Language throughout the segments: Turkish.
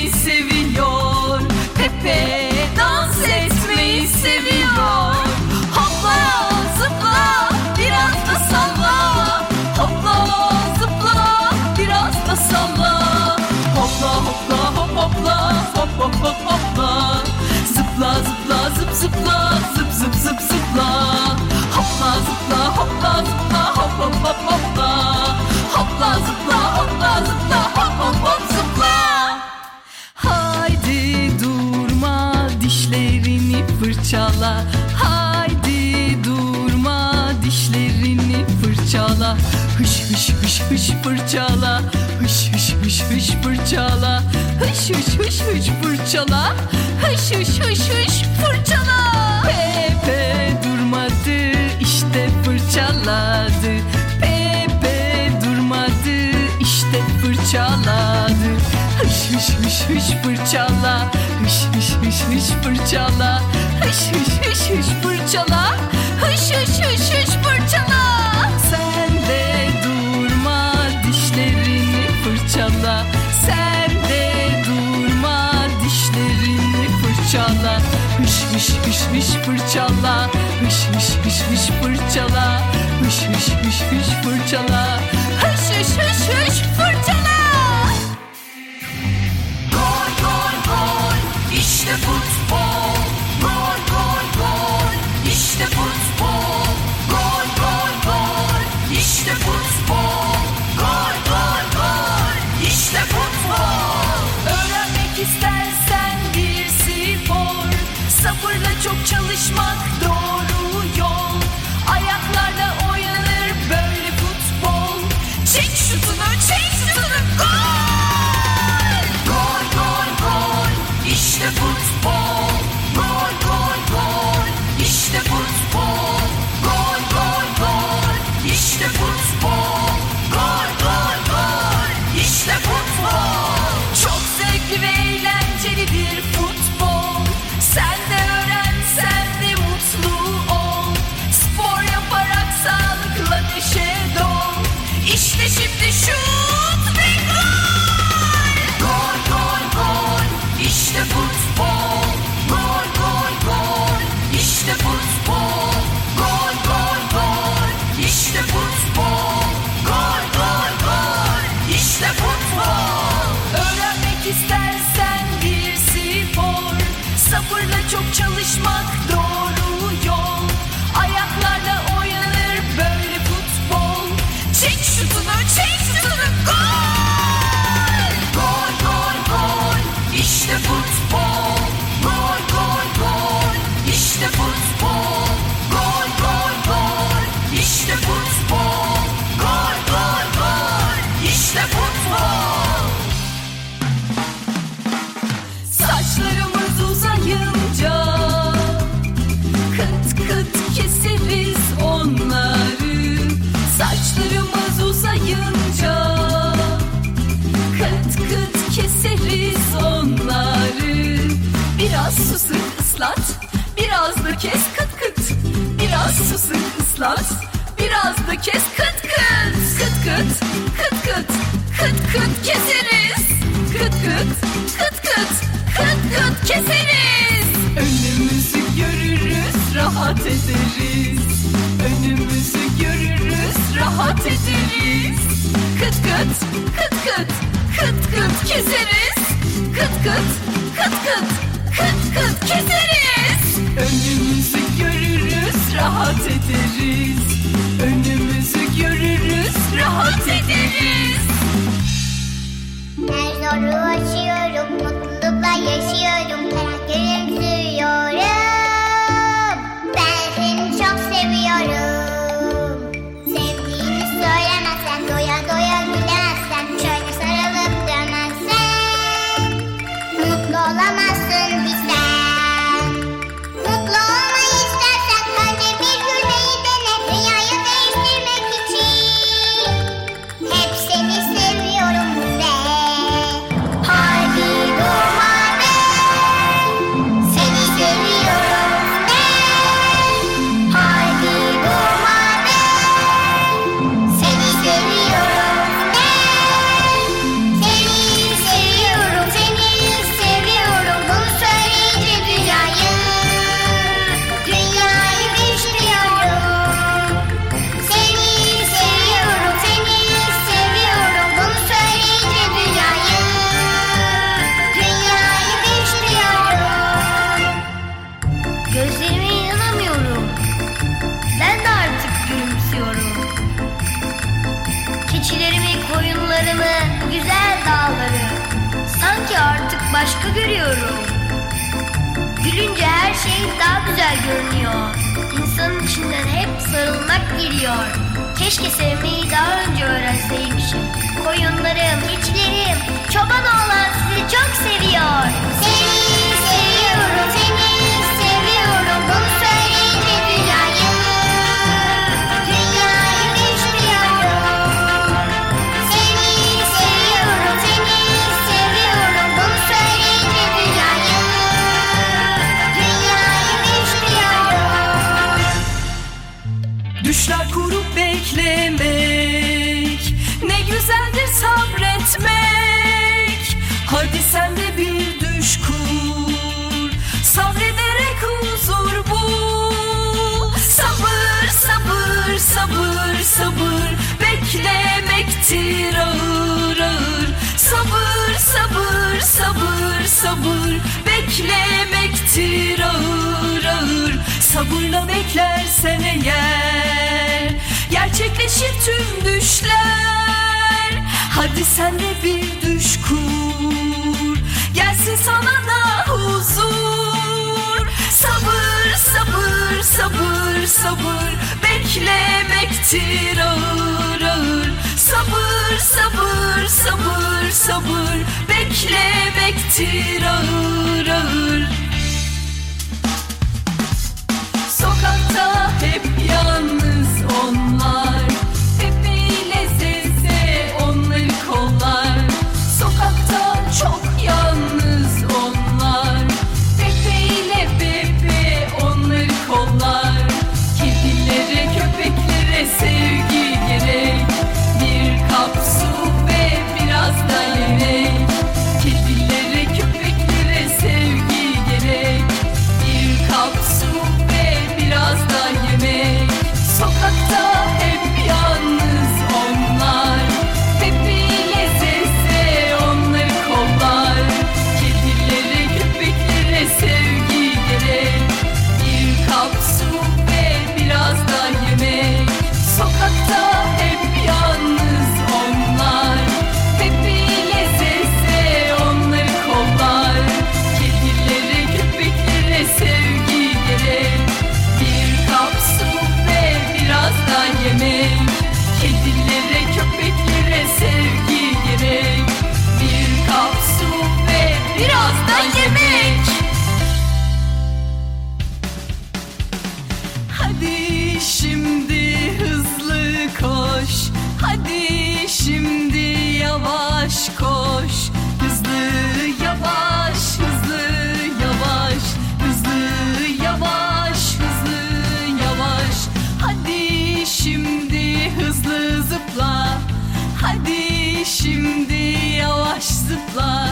seviyor. Pepe dans etmeyi seviyor. Hopla zıpla biraz da salla. Hopla zıpla biraz da salla. Hopla hopla hop hopla hop hop hop hopla. Zıpla zıpla zıp zıpla zıp zıp zıp fırçala. Haydi durma dişlerini fırçala. Hış hış hış hış fırçala. Hış hış hış hış fırçala. Hış hış hış hış fırçala. Hış hış hış hış fırçala. Pepe durmadı işte fırçaladı. Pepe durmadı işte fırçaladı. Hış hış hış hış fırçala. Hış hış hış hış fırçala Hış fırçala Hış hış hış hış fırçala. Sen de durma dişlerini fırçala. Sen de durma dişlerini fırçala. Hış hış hış hış fırçala çok Biraz su sık ıslat Biraz da kes kıt kıt. Kıt kıt kıt kıt. Kıt kıt keseriz. Kıt kıt kıt kıt. Kıt kıt keseriz. Önümüzü görürüz rahat ederiz. Önümüzü görürüz rahat ederiz. Kıt kıt kıt kıt. Kıt kıt keseriz. Kıt kıt kıt kıt. Kıt kıt keseriz. Önümüzü görürüz rahat ederiz Önümüzü görürüz rahat ederiz Her zoru aşıyorum, mutlulukla yaşıyorum, karakterim sürüyorum. Ben seni çok seviyorum. Şey daha güzel görünüyor. İnsanın içinden hep sarılmak geliyor. Keşke sevmeyi daha önce öğrenseymişim. Koyunlarım, keçilerim, çoban oğlan sizi çok seviyor. Seni seviyorum, seni Hadi sen de bir düş kur. Sabrederek huzur bul. Sabır sabır sabır sabır. Beklemektir ağır ağır. Sabır sabır sabır sabır. Beklemektir ağır ağır. Sabırla beklersen eğer. Gerçekleşir tüm düşler Hadi sen de bir düş kur. Gelsin sana da huzur. Sabır sabır sabır sabır. Beklemektir ağır ağır. Sabır sabır sabır sabır. Beklemektir ağır Şimdi yavaş zıpla.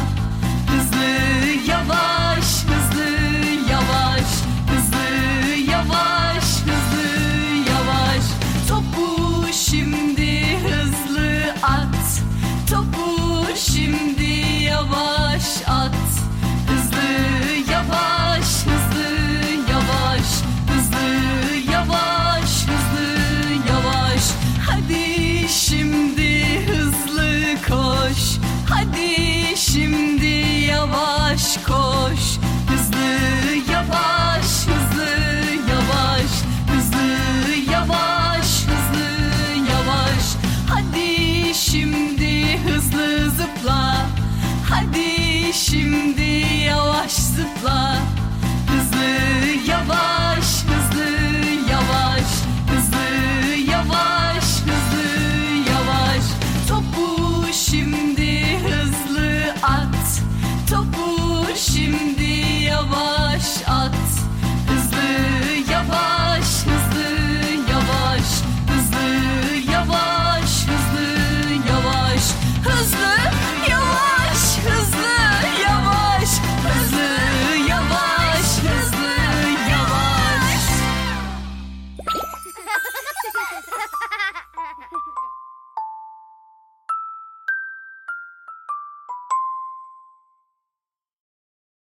şimdi yavaş zıpla.